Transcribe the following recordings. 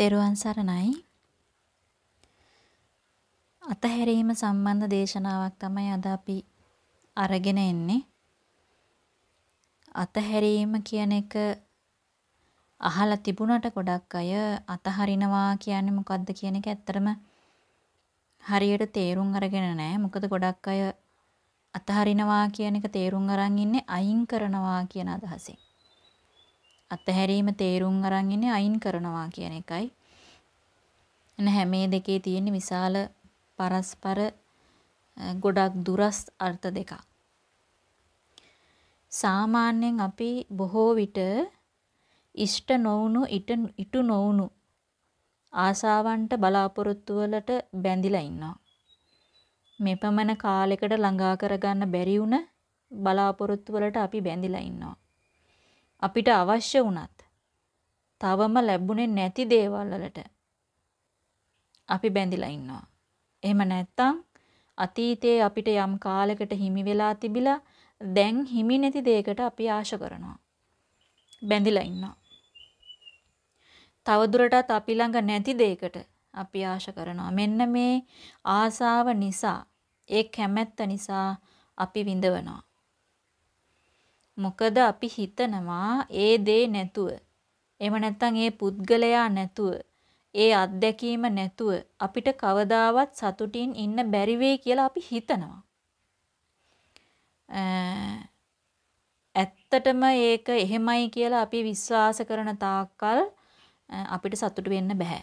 තෙරුවන් සරණයි. අතහැරීම සම්බන්ධ දේශනාවක් තමයි අද අපි අරගෙන එන්නේ. අතහැරීම කියන එක අහලා තිබුණට ගොඩක් අය අතහරිනවා කියන්නේ මොකද්ද කියන එක ඇත්තටම හරියට තේරුම් අරගෙන නැහැ. මොකද ගොඩක් අය අතහරිනවා කියන එක තේරුම් අරන් ඉන්නේ අයින් කරනවා කියන අදහසින්. අතහැරීම තේරුම් අරන් ඉන්නේ අයින් කරනවා කියන එකයි. එන හැම දෙකේ තියෙන විශාල පරස්පර ගොඩක් දුරස් අර්ථ දෙකක්. සාමාන්‍යයෙන් අපි බොහෝ විට ඉෂ්ට නොවුණු ඉටු නොවුණු ආසාවන්ට බලාපොරොත්තු වලට බැඳිලා ඉන්නවා. මෙපමණ කාලයකට ළඟා කරගන්න බැරි වුණ බලාපොරොත්තු වලට අපි බැඳිලා ඉන්නවා. අපිට අවශ්‍ය වුණත් තවම ලැබුණේ නැති දේවල් වලට අපි බැඳිලා ඉන්නවා. එහෙම නැත්නම් අතීතයේ අපිට යම් කාලයකට හිමි වෙලා තිබිලා දැන් හිමි නැති දෙයකට අපි ආශ කරනවා. බැඳිලා ඉන්නවා. තවදුරටත් අපි ළඟ නැති දෙයකට අපි ආශ කරනවා. මෙන්න මේ ආසාව නිසා, ඒ කැමැත්ත නිසා අපි විඳවනවා. මොකද අපි හිතනවා ඒ දේ නැතුව එහෙම නැත්නම් ඒ පුද්ගලයා නැතුව ඒ අත්දැකීම නැතුව අපිට කවදාවත් සතුටින් ඉන්න බැරි වෙයි කියලා අපි හිතනවා. ඇත්තටම ඒක එහෙමයි කියලා අපි විශ්වාස කරන තාක්කල් අපිට සතුට වෙන්න බෑ.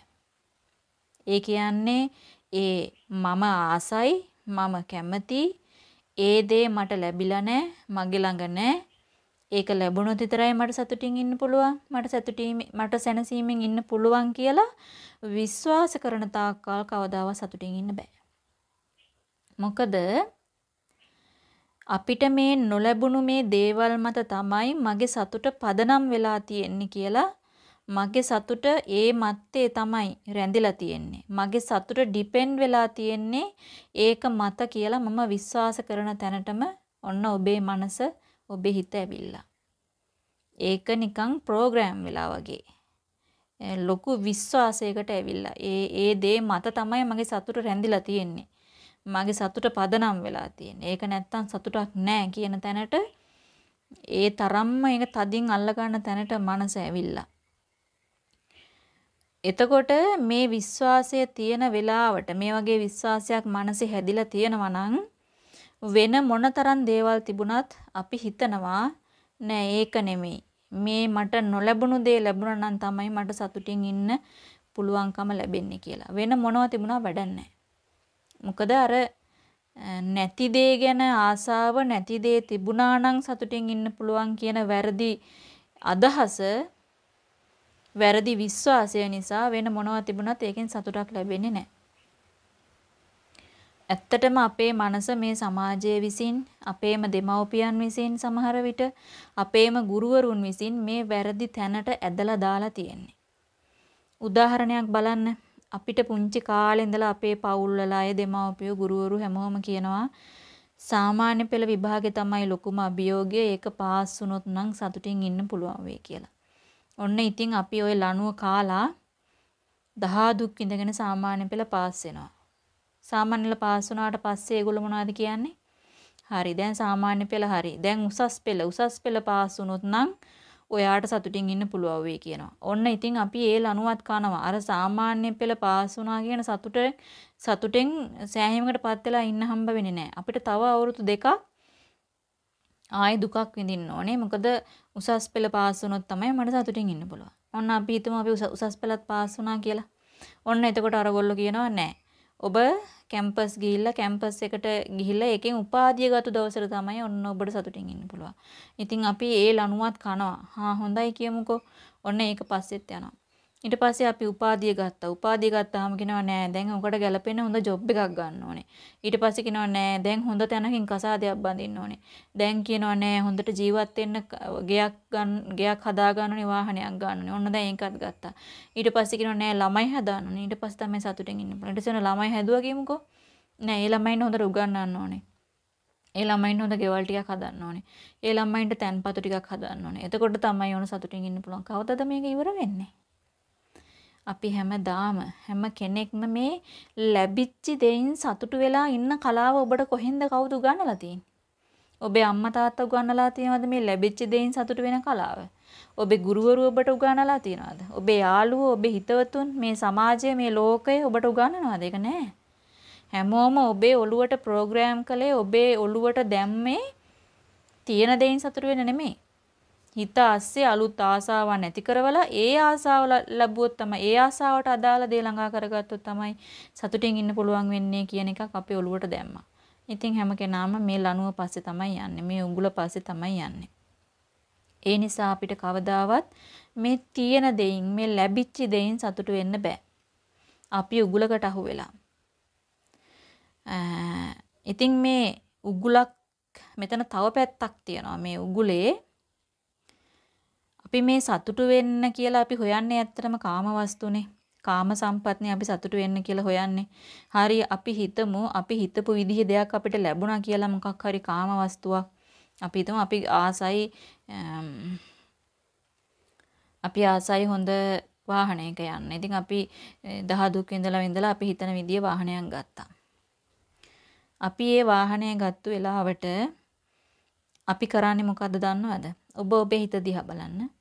ඒ කියන්නේ ඒ මම ආසයි මම කැමති ඒ දේ මට ලැබිලා නැහැ මගේ ළඟ නැහැ ඒක ලැබුණොත් විතරයි මට සතුටින් ඉන්න පුළුවන්. මට සතුටින් මට සැනසීමෙන් ඉන්න පුළුවන් කියලා විශ්වාස කරන තාක්කල් කවදාවත් සතුටින් ඉන්න බෑ. මොකද අපිට මේ නොලැබුණු මේ දේවල් මත තමයි මගේ සතුට පදනම් වෙලා තියෙන්නේ කියලා මගේ සතුට ඒ මත්තේ තමයි රැඳිලා තියෙන්නේ. මගේ සතුට ඩිපෙන්ඩ් වෙලා තියෙන්නේ ඒක මත කියලා මම විශ්වාස කරන තැනටම ඔන්න ඔබේ මනස ඔබේ හිත ඇවිල්ලා. ඒක නිකන් ප්‍රෝග්‍රෑම් වෙලා වගේ. ලොකු විශ්වාසයකට ඇවිල්ලා. ඒ ඒ දේ මත තමයි මගේ සතුට රැඳිලා තියෙන්නේ. මගේ සතුට පදනම් වෙලා තියෙන්නේ. ඒක නැත්තම් සතුටක් නැහැ කියන තැනට ඒ තරම්ම ඒක තදින් අල්ල ගන්න තැනට මනස ඇවිල්ලා. එතකොට මේ විශ්වාසය තියෙන වෙලාවට මේ වගේ විශ්වාසයක් මනසේ හැදිලා තියෙනවා නම් වෙන මොනතරම් දේවල් තිබුණත් අපි හිතනවා නෑ ඒක නෙමෙයි. මේ මට නොලැබුණු දේ ලැබුණා නම් තමයි මට සතුටින් ඉන්න පුළුවන්කම ලැබෙන්නේ කියලා. වෙන මොනවා තිබුණා වැඩක් මොකද අර නැති දේ ගැන ආසාව නැති දේ තිබුණා නම් සතුටින් ඉන්න පුළුවන් කියන වැරදි අදහස වැරදි විශ්වාසය නිසා වෙන මොනවා තිබුණත් ඒකෙන් සතුටක් ලැබෙන්නේ නැහැ. ඇත්තටම අපේ මනස මේ සමාජයේ විසින් අපේම දෙමව්පියන් විසින් සමහර විට අපේම ගුරුවරුන් විසින් මේ වැරදි තැනට ඇදලා දාලා තියෙන්නේ. උදාහරණයක් බලන්න අපිට පුංචි කාලේ ඉඳලා අපේ පවුල්වල අය දෙමව්පියෝ ගුරුවරු හැමෝම කියනවා සාමාන්‍ය පෙළ විභාගේ තමයි ලොකුම අභියෝගය ඒක පාස් වුණොත් නම් සතුටින් ඉන්න පුළුවන් වෙයි කියලා. ඔන්න ඉතින් අපි ওই ලණුව කාලා දහා දුක් ඉඳගෙන සාමාන්‍ය පෙළ පාස් වෙනවා. සාමාන්‍යල පාස් වුණාට පස්සේ ඒගොල්ලෝ මොනවද කියන්නේ? හරි දැන් සාමාන්‍ය පෙළ හරි. දැන් උසස් පෙළ උසස් පෙළ පාස් වුණොත් නම් ඔයාට සතුටින් ඉන්න පුළුවන් වෙයි කියනවා. ඔන්න ඉතින් අපි ඒ ලණුවත් කනවා. අර සාමාන්‍ය පෙළ පාස් වුණා කියන සතුට සතුටෙන් සෑහීමකටපත් වෙලා ඉන්න හම්බ වෙන්නේ නැහැ. අපිට තව අවුරුදු දෙකක් ආයෙ දුකක් විඳින්න ඕනේ. මොකද උසස් පෙළ පාස් වුණොත් තමයි මට සතුටින් ඉන්න පුළුවන්. ඔන්න අපි හිතමු අපි උසස් පෙළත් පාස් වුණා කියලා. ඔන්න එතකොට අරගොල්ලෝ කියනවා නෑ. ඔබ කැම්පස් ගිහිල්ලා කැම්පස් එකට ගිහිල්ලා ඒකෙන් උපාධිය ගත්ත දවසට තමයි ඔන්න ඔබට සතුටින් ඉන්න පුළුවන්. ඉතින් අපි ඒ ලණුවත් කනවා. හා හොඳයි කියමුකෝ. ඔන්න ඒක පස්සෙත් යනවා. ඊට පස්සේ අපි උපාධිය ගත්තා. උපාධිය ගත්තාම කියනවා නෑ දැන් ඔකට ගැලපෙන හොඳ ජොබ් එකක් ගන්න ඕනේ. ඊට පස්සේ කියනවා නෑ දැන් හොඳ තැනකින් කසාදයක් බඳින්න ඕනේ. දැන් කියනවා නෑ හොඳට ජීවත් වෙන්න ගෙයක් ගන්න ගෙයක් හදා ගන්න ඕනේ වාහනයක් ගන්න ඕනේ. ඔන්න දැන් ඒකත් ගත්තා. ඊට පස්සේ කියනවා නෑ ළමයි හදාන්න ඕනේ. ඊට පස්සේ තමයි සතුටින් ඉන්න පුළුවන්. ඊට පස්සේ ළමයි හැදුවා කියමුකෝ. නෑ ඒ ළමයින් හොඳට උගන්වන්න ඕනේ. ඒ ළමයින්ට හොඳ ගෙවල් ටිකක් හදන්න ඕනේ. ඒ ළමයින්ට තැන්පතු ටිකක් හදන්න ඕනේ. එතකොට තමයි ඕන සතුටින් ඉන්න පුළුවන්. කවදද මේක ඉවර වෙන්නේ? අපි හැමදාම හැම කෙනෙක්ම මේ ලැබිච්ච දෙයින් සතුටු වෙලා ඉන්න කලාව ඔබට කොහෙන්ද කවුද උගන්වලා තියෙන්නේ? ඔබේ අම්මා තාත්තා උගන්වලා තියෙනවද මේ ලැබිච්ච දෙයින් සතුටු වෙන කලාව? ඔබේ ගුරුවරු ඔබට උගන්වලා තියෙනවද? ඔබේ යාළුවෝ, ඔබේ හිතවතුන්, මේ සමාජය, මේ ලෝකය ඔබට උගන්වනවද? ඒක නෑ. හැමෝම ඔබේ ඔළුවට ප්‍රෝග්‍රෑම් කළේ ඔබේ ඔළුවට දැම්මේ තියෙන දෙයින් සතුටු වෙන්න නෙමෙයි. හිත ASCII අලුත් ආසාවක් නැති කරවලා ඒ ආසාව ලැබුවොත් තමයි ඒ ආසාවට අදාළ දේ ළඟා කරගත්තොත් තමයි සතුටින් ඉන්න පුළුවන් වෙන්නේ කියන එකක් අපේ ඔළුවට දැම්මා. ඉතින් හැම කෙනාම මේ ලනුව පස්සේ තමයි යන්නේ. මේ උඟුල පස්සේ තමයි යන්නේ. ඒ නිසා අපිට කවදාවත් මේ තියෙන දෙයින් මේ ලැබිච්ච දෙයින් සතුටු වෙන්න බෑ. අපි උගුලකට අහු වෙලා. ඉතින් මේ උගුලක් මෙතන තව පැත්තක් තියෙනවා. මේ උගුලේ අපි මේ සතුටු වෙන්න කියලා අපි හොයන්නේ ඇත්තටම කාම වස්තුනේ. කාම සම්පත්නේ අපි සතුටු වෙන්න කියලා හොයන්නේ. හරි අපි හිතමු අපි හිතපු විදිහේ දෙයක් අපිට ලැබුණා කියලා මොකක් හරි කාම වස්තුවක්. අපි හිතමු අපි ආසයි අපි ආසයි හොඳ වාහනයක යන්න. ඉතින් අපි දහ දුක් විඳලා විඳලා අපි හිතන විදිය වාහනයක් ගත්තා. අපි ඒ වාහනය ගත්තු වෙලාවට අපි කරන්නේ මොකද්ද දන්නවද? ඔබ ඔබේ හිත දිහා බලන්න.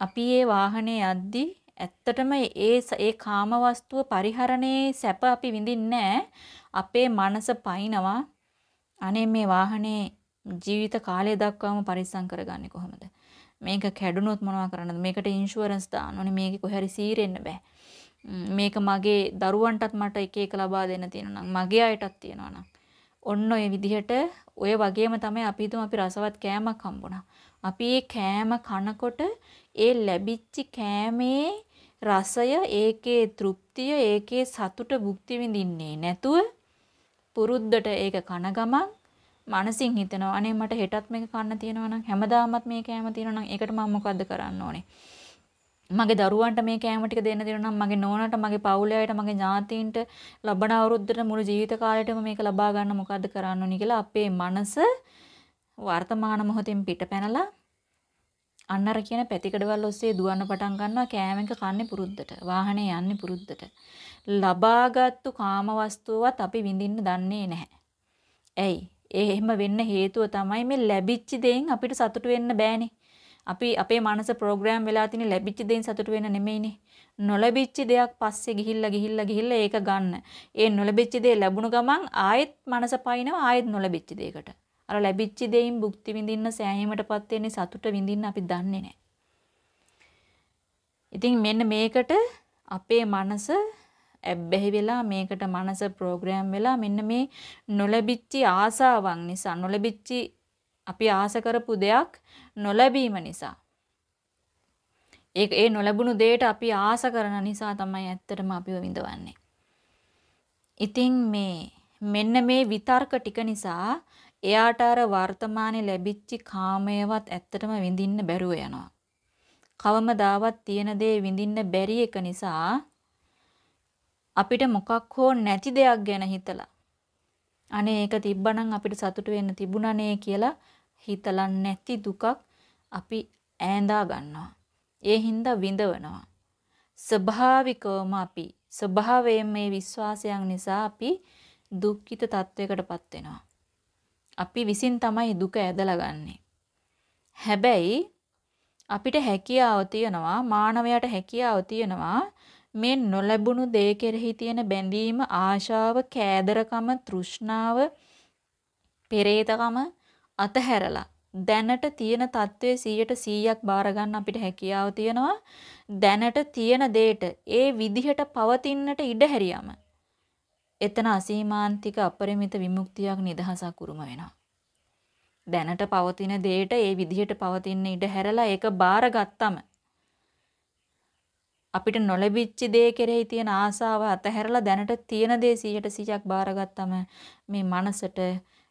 අපි ඒ වාහනේ යද්දී ඇත්තටම ඒ ඒ කාම වස්තුව පරිහරණයේ සැප අපි විඳින්නේ අපේ මනස පයින්නවා. අනේ මේ වාහනේ ජීවිත කාලය දක්වාම පරිස්සම් කරගන්නේ කොහොමද? මේක කැඩුනොත් මොනවා කරන්නද? මේකට ඉන්ෂුරන්ස් දාන්න ඕනේ. මේකේ කොහේ හරි සීරෙන්න බෑ. මේක මගේ දරුවන්ටත් මට එක එක ලබා දෙන්න තියෙනවා නම් මගේ අයටත් තියෙනවා නම් ඔන්න ඔය විදිහට ඔය වගේම තමයි අපි හිතමු අපි රසවත් කෑමක් හම්බුණා. අපි ඒ කෑම කනකොට ඒ ලැබිච්ච කෑමේ රසය ඒකේ තෘප්තිය ඒකේ සතුට භුක්ති විඳින්නේ නැතුව පුරුද්දට ඒක කන ගමන් මනසින් හිතනවා අනේ මට හෙටත් මේක කන්න තියෙනවා නම් හැමදාමත් මේ කෑම තියෙනවා නම් ඒකට මම මොකද්ද කරන්න ඕනේ? මගේ දරුවන්ට මේ කෑම ටික දෙන්න දෙනවා නම් මගේ නෝනට මගේ පවුලේ අයට මගේ ඥාතීන්ට ලබන අවුරුද්දට මුළු ජීවිත කාලයටම මේක ලබා ගන්න මොකද්ද කරන්න ඕනි? කියලා අපේ මනස වර්තමාන මොහොතෙන් පිට පැනලා අන්නර කියන පැතිකඩවල් ඔස්සේ දුවන්න පටන් ගන්නවා කෑම එක කන්නේ පුරුද්දට වාහනේ යන්නේ පුරුද්දට ලබාගත්තු කාම වස්තුවත් අපි විඳින්න දන්නේ නැහැ. ඇයි? ඒ එහෙම වෙන්න හේතුව තමයි මේ ලැබිච්ච දෙයින් අපිට සතුටු වෙන්න බෑනේ. අපි අපේ මනස ප්‍රෝග්‍රෑම් වෙලා තියෙන ලැබිච්ච දෙයින් සතුටු වෙන්න නෙමෙයිනේ. නොලැබිච්ච දෙයක් පස්සේ ගිහිල්ලා ගිහිල්ලා ගිහිල්ලා ඒක ගන්න. ඒ නොලැබිච්ච දේ ලැබුණු ගමන් ආයෙත් මනස පයින්නවා ආයෙත් නොලැබිච්ච දෙයකට. අර ලැබිච්ච දෙයින් භුක්ති විඳින්න සෑහීමටපත් වෙන්නේ සතුට විඳින්න අපි දන්නේ නැහැ. ඉතින් මෙන්න මේකට අපේ මනස ඇබ්බැහි වෙලා මේකට මනස ප්‍රෝග්‍රෑම් වෙලා මෙන්න මේ නොලැබිච්ච ආසාවන් නිසා නොලැබිච්ච අපි ආස කරපු දෙයක් නොලැබීම නිසා ඒ ඒ නොලැබුණු දෙයට අපි ආස කරන නිසා තමයි ඇත්තටම අපිව විඳවන්නේ. ඉතින් මේ මෙන්න මේ විතර්ක ටික නිසා එයාට අර වර්තමානයේ ලැබිච්ච කාමයවත් ඇත්තටම විඳින්න බැරුව යනවා. කවමදාවත් තියෙන දේ විඳින්න බැරි එක නිසා අපිට මොකක් හෝ නැති දෙයක් ගැන හිතලා අනේ ඒක තිබ්බනම් අපිට සතුට වෙන්න තිබුණනේ කියලා හිතලා නැති දුකක් අපි ඈඳා ගන්නවා. ඒ හින්දා විඳවනවා. ස්වභාවිකවම අපි ස්වභාවයෙන් මේ විශ්වාසයන් නිසා අපි දුක්ඛිත තත්වයකටපත් වෙනවා. අපි විසින් තමයි දුක ඇදලා ගන්නෙ. හැබැයි අපිට හැකියාව තියනවා මානවයාට හැකියාව තියනවා මේ නොලැබුණු දේ කෙරෙහි තියෙන බැඳීම ආශාව කෑදරකම තෘෂ්ණාව පෙරේතකම අතහැරලා දැනට තියෙන தત્ත්වයේ 100ට 100ක් බාර ගන්න අපිට හැකියාව තියනවා දැනට තියෙන දෙයට ඒ විදිහට පවතින්නට ඉඩ හැරියම එතන අසීමාන්තික අපරිමිත විමුක්තියක් නිදහසක් උරුම වෙනවා. දැනට පවතින දෙයට ඒ විදිහට පවතින ඉඩ හැරලා ඒක බාරගත්තම අපිට නොලැබිච්ච දේ කෙරෙහි තියෙන ආසාව අතහැරලා දැනට තියෙන දේ 100ට 100ක් බාරගත්තම මේ මනසට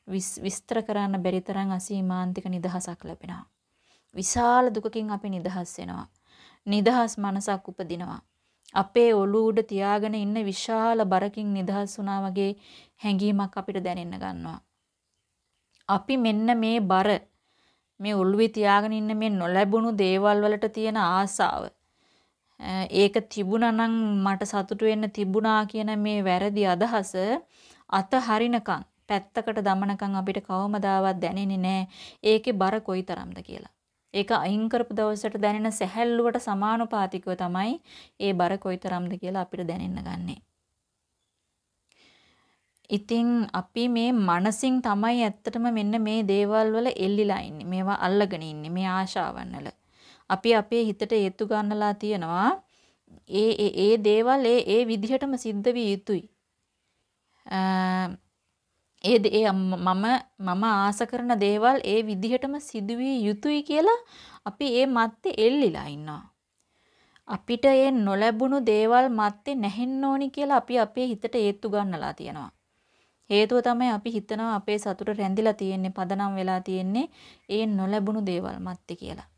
විස්තර කරන්න බැරි තරම් අසීමාන්තික නිදහසක් ලැබෙනවා. විශාල දුකකින් අපි නිදහස් වෙනවා. නිදහස් මනසක් උපදිනවා. අපේ ඔළුව උඩ තියාගෙන ඉන්න විශාල බරකින් නිදහස් වුණා වගේ හැඟීමක් අපිට දැනෙන්න ගන්නවා. අපි මෙන්න මේ බර මේ ඔළුවේ තියාගෙන ඉන්න මේ නොලැබුණු දේවල් වලට තියෙන ආසාව ඒක තිබුණා නම් මට සතුටු වෙන්න තිබුණා කියන මේ වැරදි අදහස අත හරිනකම් පැත්තකට දමනකම් අපිට කවමදාවත් දැනෙන්නේ නැහැ ඒකේ බර කොයිතරම්ද කියලා. ඒක අයින් කරපු දවසට දැනෙන සැහැල්ලුවට සමානුපාතිකව තමයි ඒ බර කොයිතරම්ද කියලා අපිට දැනෙන්න ගන්නේ. ඉතින් අපි මේ මනසින් තමයි ඇත්තටම මෙන්න මේ දේවල් වල එල්ලිලා ඉන්නේ. මේවා අල්ලගෙන ඉන්නේ මේ ආශාවන් වල. අපි අපේ හිතට හේතු ගන්නලා තියනවා ඒ ඒ ඒ දේවල් ඒ ඒ විදිහටම සිද්ධ විය යුතුයි. ඒ ඒ මම මම ආස කරන දේවල් ඒ විදිහටම සිදුවිය යුතුයි කියලා අපි ඒ මැත්තේ එල්ලිලා ඉන්නවා. අපිට ඒ නොලැබුණු දේවල් මැත්තේ නැහෙන්න ඕනි කියලා අපි අපේ හිතට හේතු ගන්නලා තියෙනවා. හේතුව තමයි අපි හිතනවා අපේ සතුට රැඳිලා තියෙන්නේ පදනම් වෙලා තියෙන්නේ ඒ නොලැබුණු දේවල් මැත්තේ කියලා.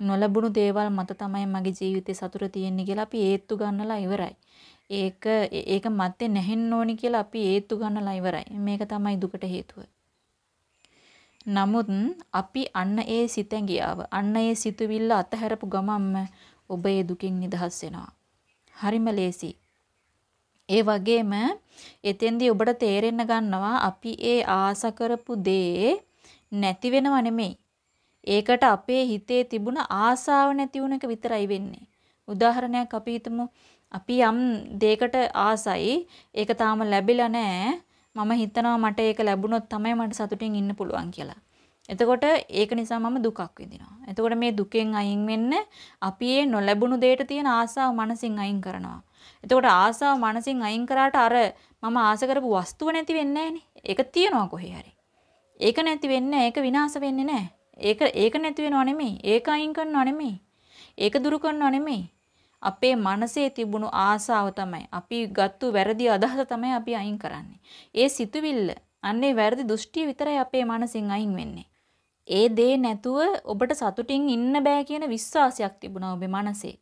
නොලැබුණු දේවල් මත තමයි මගේ ජීවිතේ සතුට තියෙන්නේ කියලා අපි හේතු ගන්නලා ඉවරයි. ඒක ඒක මැත්තේ නැහෙන්න ඕනි කියලා අපි හේතු ගන්නලා ඉවරයි. මේක තමයි දුකට හේතුව. නමුත් අපි අන්න ඒ සිතැඟියාව අන්න ඒ සිතුවිල්ල අතහැරපු ගමන්ම ඔබ ඒ දුකින් නිදහස් වෙනවා. හරිම ලේසි. ඒ වගේම එතෙන්දී ඔබට තේරෙන්න ගන්නවා අපි ඒ ආස කරපු දේ නැති වෙනව නෙමෙයි. ඒකට අපේ හිතේ තිබුණ ආසාව නැති වුණ එක විතරයි වෙන්නේ. උදාහරණයක් අපි හිතමු අපි යම් දෙයකට ආසයි ඒක තාම ලැබිලා නැහැ මම හිතනවා මට ඒක ලැබුණොත් තමයි මට සතුටින් ඉන්න පුළුවන් කියලා. එතකොට ඒක නිසා මම දුකක් විඳිනවා. එතකොට මේ දුකෙන් අයින් වෙන්න අපි ඒ නොලැබුණු දෙයට තියෙන ආසාව මනසින් අයින් කරනවා. එතකොට ආසාව මනසින් අයින් කරාට අර මම ආස කරපු වස්තුව නැති වෙන්නේ ඒක තියනවා කොහේ හරි. ඒක නැති වෙන්නේ ඒක විනාශ වෙන්නේ නැහැ. ඒක ඒක නැති වෙනව නෙමෙයි. ඒක අයින් කරනව නෙමෙයි. ඒක දුරු කරනව නෙමෙයි. අපේ මනසේ තිබුණු ආසාව තමයි අපි ගත්තු වැරදි අදහස තමයි අපි අයින් කරන්නේ. ඒ සිතුවිල්ල අන්නේ වැරදි දෘෂ්ටිය විතරයි අපේ මනසින් අයින් වෙන්නේ. ඒ දේ නැතුව ඔබට සතුටින් ඉන්න බෑ කියන විශ්වාසයක් තිබුණා ඔබේ මනසේ.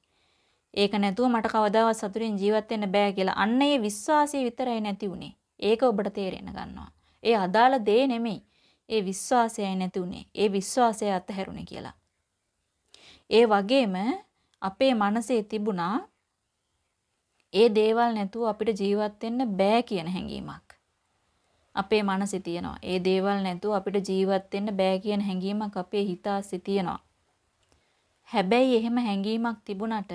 ඒක නැතුව මට කවදාවත් සතුටින් ජීවත් වෙන්න බෑ කියලා අන්න ඒ විශ්වාසය විතරයි නැති උනේ. ඒක ඔබට තේරෙන්න ගන්නවා. ඒ අදාළ දේ නෙමෙයි. ඒ විශ්වාසයයි නැති උනේ. ඒ විශ්වාසය අතහැරුණේ කියලා. ඒ වගේම අපේ මනසේ තිබුණා ඒ දේවල් නැතුව අපිට ජීවත් වෙන්න බෑ කියන හැඟීමක්. අපේ මනසේ තියෙනවා. ඒ දේවල් නැතුව අපිට ජීවත් වෙන්න බෑ කියන හැඟීමක් අපේ හිතාස්සේ තියෙනවා. හැබැයි එහෙම හැඟීමක් තිබුණට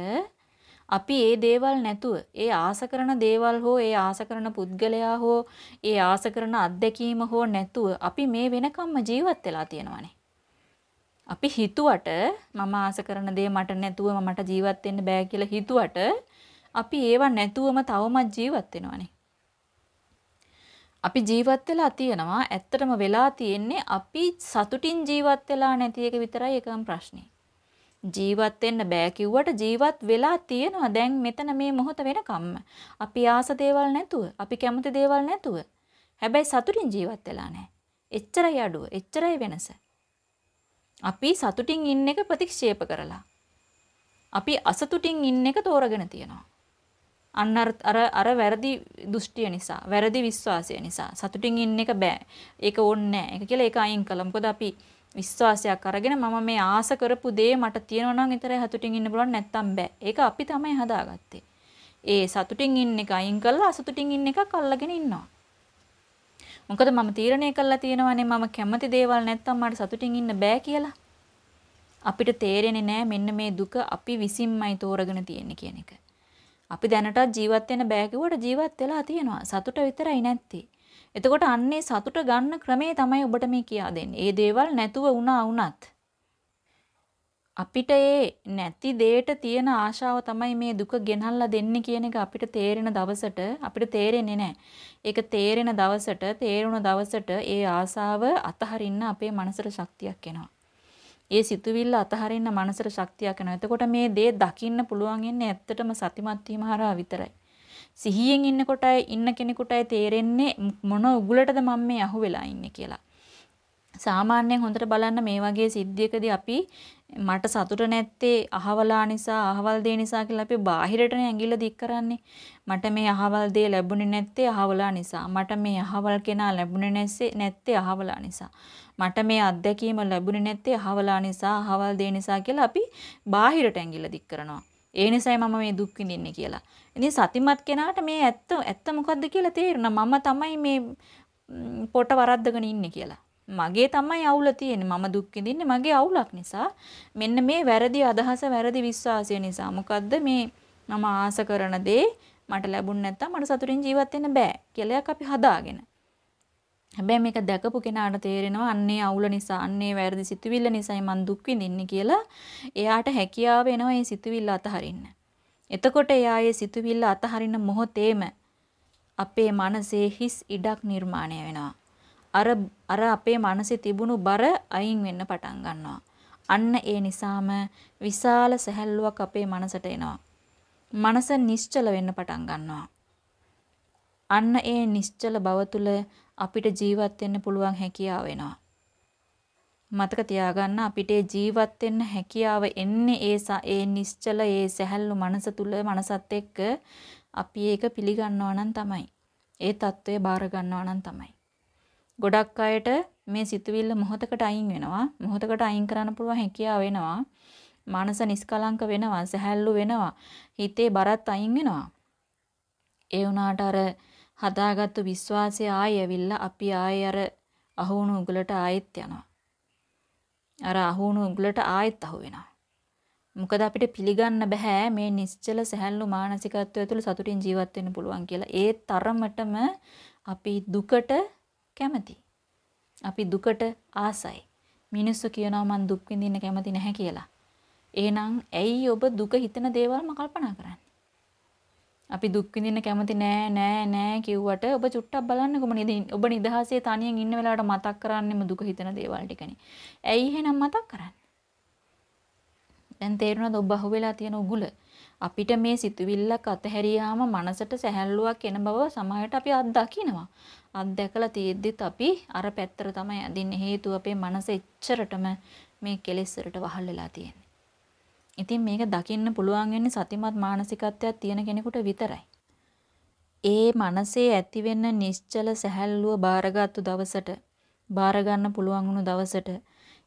අපි ඒ දේවල් නැතුව ඒ ආස කරන දේවල් හෝ ඒ ආස කරන පුද්ගලයා හෝ ඒ ආස කරන අත්දැකීම හෝ නැතුව අපි මේ වෙනකම්ම ජීවත් වෙලා තියෙනවානේ. අපි හිතුවට මම ආස කරන දේ මට නැතුව මට ජීවත් වෙන්න බෑ කියලා හිතුවට අපි ඒව නැතුවම තවමත් ජීවත් වෙනවනේ. අපි ජීවත් වෙලා තියෙනවා ඇත්තටම වෙලා තියෙන්නේ අපි සතුටින් ජීවත් වෙලා නැති එක විතරයි එකම ප්‍රශ්නේ. ජීවත් වෙන්න බෑ කිව්වට ජීවත් වෙලා තියෙනවා දැන් මෙතන මේ මොහොත වෙනකම්ම. අපි ආස දේවල් නැතුව, අපි කැමති දේවල් නැතුව. හැබැයි සතුටින් ජීවත් වෙලා නැහැ. එච්චරයි අඩුව, එච්චරයි වෙනස. අපි සතුටින් ඉන්න එක ප්‍රතික්ෂේප කරලා අපි අසතුටින් ඉන්න එක තෝරගෙන තියෙනවා. අන්න අර අර වැරදි දෘෂ්ටිය නිසා, වැරදි විශ්වාසය නිසා සතුටින් ඉන්න එක බෑ. ඒක ඕනේ නෑ. ඒක කියලා ඒක අයින් කළා. මොකද අපි විශ්වාසයක් අරගෙන මම මේ ආස කරපු දේ මට තියෙනවා නම් විතරයි සතුටින් ඉන්න පුළුවන් නැත්තම් බෑ. ඒක අපි තමයි හදාගත්තේ. ඒ සතුටින් ඉන්න එක අයින් කරලා අසතුටින් ඉන්න එකක් අල්ලගෙන ඉන්නවා. මොකද මම තීරණය කළා තියෙනවානේ මම කැමති දේවල් නැත්තම් මට සතුටින් ඉන්න බෑ කියලා. අපිට තේරෙන්නේ නෑ මෙන්න මේ දුක අපි විසින්මයි තෝරගෙන තියෙන්නේ කියන එක. අපි දැනටත් ජීවත් වෙන්න බෑ කිව්වට ජීවත් වෙලා තියෙනවා. සතුට විතරයි නැත්තේ. එතකොට අන්නේ සතුට ගන්න ක්‍රමේ තමයි ඔබට මේ කියා දෙන්නේ. ඒ දේවල් නැතුව වුණා වුණත් අපිට ඒ නැති දෙයට තියෙන ආශාව තමයි මේ දුක ගෙනල්ලා දෙන්නේ කියන එක අපිට තේරෙන දවසට අපිට තේරෙන්නේ නැහැ. ඒක තේරෙන දවසට තේරුණ දවසට ඒ ආශාව අතහරින්න අපේ මනසට ශක්තියක් එනවා. ඒ සිතුවිල්ල අතහරින්න මනසට ශක්තියක් එනවා. එතකොට මේ දේ දකින්න පුළුවන් ඉන්නේ ඇත්තටම සතිමත් වීම හරහා විතරයි. සිහියෙන් ඉන්නකොටයි ඉන්න කෙනෙකුටයි තේරෙන්නේ මොන උගුලටද මම මේ අහුවෙලා ඉන්නේ කියලා. සාමාන්‍යයෙන් හොඳට බලන්න මේ වගේ සිද්ධියකදී අපි මට සතුට නැත්තේ අහවලා නිසා අහවල් දේ නිසා කියලා අපි බාහිරටනේ ඇඟිල්ල දික් කරන්නේ. මට මේ අහවල් දේ ලැබුණේ නැත්තේ අහවලා නිසා. මට මේ අහවල් කෙනා ලැබුණේ නැත්තේ අහවලා නිසා. මට මේ අත්දැකීම ලැබුණේ නැත්තේ අහවලා නිසා අහවල් දේ නිසා කියලා අපි බාහිරට ඇඟිල්ල දික් කරනවා. ඒ නිසයි මම මේ දුක් විඳින්නේ කියලා. ඉතින් සතිමත් කෙනාට මේ ඇත්ත ඇත්ත මොකද්ද කියලා තේරෙනවා. මම තමයි මේ පොට වරද්දගෙන ඉන්නේ කියලා. මගේ තමයි අවුල තියෙන්නේ. මම දුක් විඳින්නේ මගේ අවුලක් නිසා. මෙන්න මේ වැරදි අදහස වැරදි විශ්වාසය නිසා. මොකද්ද මේ මම ආස කරන දේ මට ලැබුණ නැත්තම් මට සතුටින් ජීවත් වෙන්න බෑ කියලා අපි හදාගෙන. හැබැයි මේක දැකපු කෙනාට තේරෙනවා අන්නේ අවුල නිසා අන්නේ වැරදි සිතුවිල්ල නිසායි මං දුක් විඳින්නේ කියලා එයාට හැකියාව එනවා මේ සිතුවිල්ල අතහරින්න. එතකොට එයා මේ සිතුවිල්ල අතහරින මොහොතේම අපේ මනසේ හිස් ඉඩක් නිර්මාණය වෙනවා. අර අර අපේ මනසේ තිබුණු බර අයින් වෙන්න පටන් ගන්නවා. අන්න ඒ නිසාම විශාල සැහැල්ලුවක් අපේ මනසට එනවා. මනස නිශ්චල වෙන්න පටන් ගන්නවා. අන්න ඒ නිශ්චල බව තුළ අපිට ජීවත් වෙන්න පුළුවන් හැකියාව එනවා. මතක තියාගන්න අපිට ජීවත් වෙන්න හැකියාව එන්නේ ඒ ඒ නිශ්චල ඒ සැහැල්ලු මනස තුල මනසත් එක්ක අපි ඒක පිළිගන්නවා නම් තමයි. ඒ తත්වය බාර ගන්නවා නම් තමයි. ගොඩක් අයට මේ සිතුවිල්ල මොහොතකට අයින් වෙනවා. මොහොතකට අයින් කරන්න පුළුවන් හැකියාව වෙනවා. මනස නිස්කලංක වෙනවා, සැහැල්ලු වෙනවා. හිතේ බරත් අයින් වෙනවා. ඒ වුණාට අර හදාගත්තු විශ්වාසය ආයෙ ඇවිල්ලා අපි ආයෙ අර අහුණු උගලට ආයෙත් යනවා. අර අහුණු උගලට ආයෙත් අහු වෙනවා. මොකද අපිට පිළිගන්න බෑ මේ නිශ්චල සැහැල්ලු මානසිකත්වය තුළ සතුටින් ජීවත් වෙන්න පුළුවන් කියලා. ඒ තරමටම අපි දුකට කැමති. අපි දුකට ආසයි. මිනිස්සු කියනවා මං දුක් විඳින්න කැමති නැහැ කියලා. එහෙනම් ඇයි ඔබ දුක හිතන දේවල්ම කල්පනා කරන්නේ? අපි දුක් විඳින්න කැමති නෑ නෑ නෑ කිව්වට ඔබ චුට්ටක් බලන්නකො ඔබ නිදහසේ තනියෙන් ඉන්න වෙලාවට මතක් කරන්නෙම දුක හිතන දේවල් ටිකනේ. ඇයි එහෙනම් මතක් කරන්නේ? දැන් තේරුණාද ඔබ අහුවෙලා තියෙන උගුල? අපිට මේ සිතුවිල්ලක් අතහැරියාම මනසට සැහැල්ලුවක් එන බව සමාහයට අපි අත්දකිනවා. අත්දැකලා තියෙද්දිත් අපි අර පැත්තට තමයි අදින්නේ හේතුව අපේ මනස එච්චරටම මේ කෙලෙස් වලට වහල් වෙලා තියෙන්නේ. ඉතින් මේක දකින්න පුළුවන් වෙන්නේ සතිමත් මානසිකත්වයක් තියෙන කෙනෙකුට විතරයි. ඒ මනසේ ඇතිවෙන නිශ්චල සැහැල්ලුව බාරගත්තු දවසට බාර ගන්න පුළුවන් වුණු දවසට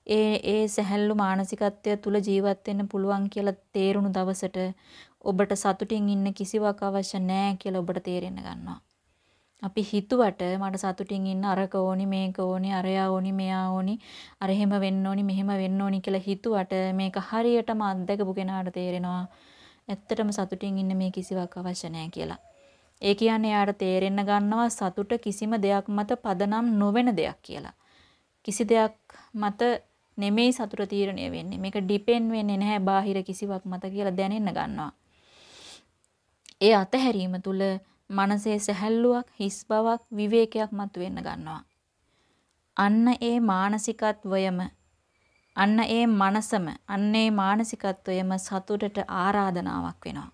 ඒ ඒ සැහැල්ලු මානසිකත්වය තුල ජීවත් වෙන්න පුළුවන් කියලා තේරුණු දවසට ඔබට සතුටින් ඉන්න කිසිවක් අවශ්‍ය නැහැ කියලා ඔබට තේරෙන්න ගන්නවා. අපි හිතුවට මට සතුටින් ඉන්න අරක ඕනි මේක ඕනි අරයා ඕනි මෙයා ඕනි අර එහෙම වෙන්න ඕනි මෙහෙම වෙන්න ඕනි කියලා හිතුවට මේක හරියටම අත්දකපු කෙනාට තේරෙනවා ඇත්තටම සතුටින් ඉන්න මේ කිසිවක් අවශ්‍ය නැහැ කියලා. ඒ කියන්නේ යාට තේරෙන්න ගන්නවා සතුට කිසිම දෙයක් මත පදනම් නොවන දෙයක් කියලා. කිසි දෙයක් මත නෙමෙයි සතුට තීරණය වෙන්නේ. මේක ඩිපෙන්ඩ් වෙන්නේ නැහැ බාහිර කිසිවක් මත කියලා දැනෙන්න ගන්නවා. ඒ අතහැරීම තුල මනසේ සැහැල්ලුවක්, හිස් බවක්, විවේකයක් මතුවෙන්න ගන්නවා. අන්න ඒ මානසිකත්වයම අන්න ඒ මනසම අන්න ඒ මානසිකත්වයම සතුටට ආරාධනාවක් වෙනවා.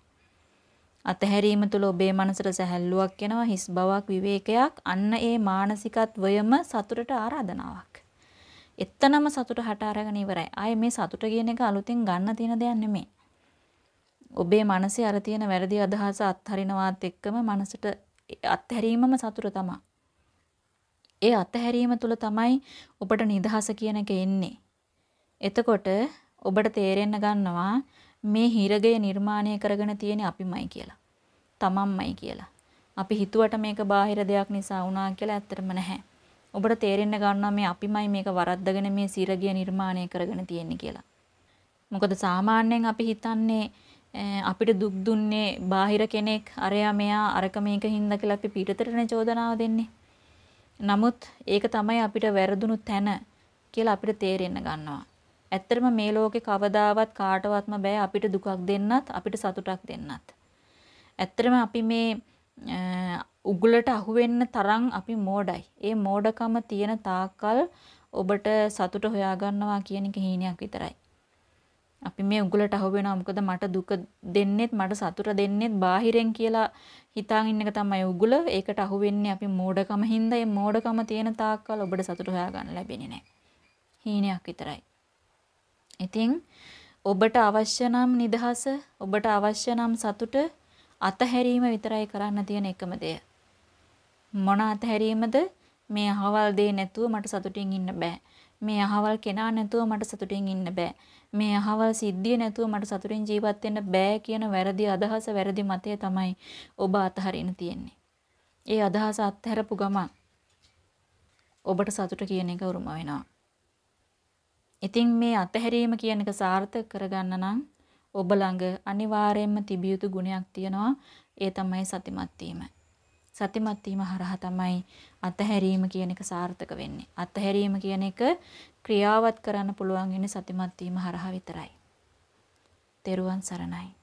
අතහැරීම තුළ ඔබේ මනසට සැහැල්ලුවක් එනවා, හිස් බවක්, විවේකයක්. අන්න ඒ මානසිකත්වයම සතුටට ආරාධනාවක්. එතනම සතුට හට අරගෙන ඉවරයි. ආයේ මේ සතුට කියන එක අලුතෙන් ගන්න තියෙන දෙයක් නෙමෙයි. ඔබේ මනසේ අර තියෙන වැරදි අදහස අත්හරිනවාත් එක්කම මනසට අත්හැරීමම සතුට තමයි. ඒ අත්හැරීම තුළ තමයි ඔබට නිදහස කියන එක එන්නේ. එතකොට ඔබට තේරෙන්න ගන්නවා මේ හිරගය නිර්මාණය කරගෙන තියෙන්නේ අපිමයි කියලා. තමන්මයි කියලා. අපි හිතුවට මේක බාහිර දෙයක් නිසා වුණා කියලා ඇත්තටම නැහැ. ඔබට තේරෙන්න ගන්නවා මේ අපිමයි මේක වරද්දගෙන මේ සිරගිය නිර්මාණය කරගෙන තියෙන්නේ කියලා. මොකද සාමාන්‍යයෙන් අපි හිතන්නේ අපිට දුක් දුන්නේ බාහිර කෙනෙක් අරයා මෙයා අරක මේක හින්දා කියලා අපි පිටතටනේ චෝදනාව දෙන්නේ. නමුත් ඒක තමයි අපිට වැරදුණු තැන කියලා අපිට තේරෙන්න ගන්නවා. ඇත්තටම මේ ලෝකේ කවදාවත් කාටවත්ම බෑ අපිට දුකක් දෙන්නත් අපිට සතුටක් දෙන්නත්. ඇත්තටම අපි මේ උගුලට අහු වෙන්න තරම් අපි මෝඩයි. ඒ මෝඩකම තියෙන තාක්කල් ඔබට සතුට හොයා ගන්නවා කියන එක හීනයක් විතරයි. අපි මේ උගලට අහු වෙනවා මොකද මට දුක දෙන්නෙත් මට සතුට දෙන්නෙත් බාහිරෙන් කියලා හිතාගෙන ඉන්න එක තමයි උගල. ඒකට අහු වෙන්නේ අපි මෝඩකම හින්දා. ඒ මෝඩකම තියෙන තාක්කල් ඔබට සතුට හොයාගන්න ලැබෙන්නේ නැහැ. හීනයක් විතරයි. ඉතින් ඔබට අවශ්‍ය නම් නිදහස, ඔබට අවශ්‍ය නම් සතුට අතහැරීම විතරයි කරන්න තියෙන එකම දෙය. මොන අතහැරීමද? මේ අහවල් දේ නැතුව මට සතුටින් ඉන්න බෑ. මේ අහවල් කෙනා නැතුව මට සතුටින් ඉන්න බෑ. මේ අහවල් සිද්ධිය නැතුව මට සතුටින් ජීවත් වෙන්න බෑ කියන වැරදි අදහස වැරදි මතය තමයි ඔබ අතහරින්න තියෙන්නේ. ඒ අදහස අත්හැරපු ගමන් ඔබට සතුට කියන එක උරුම වෙනවා. ඉතින් මේ අතහැරීම කියන එක සාර්ථක කරගන්න නම් ඔබ ළඟ අනිවාර්යයෙන්ම තිබිය යුතු ගුණයක් තියෙනවා. ඒ තමයි සතිමත් වීම. සතිමත් වීම හරහා තමයි අතහැරීම කියන එක සාර්ථක වෙන්නේ. අතහැරීම කියන එක ක්‍රියාවත් කරන්න පුළුවන් වෙන්නේ සතිමත් වීම හරහා විතරයි. තෙරුවන් සරණයි.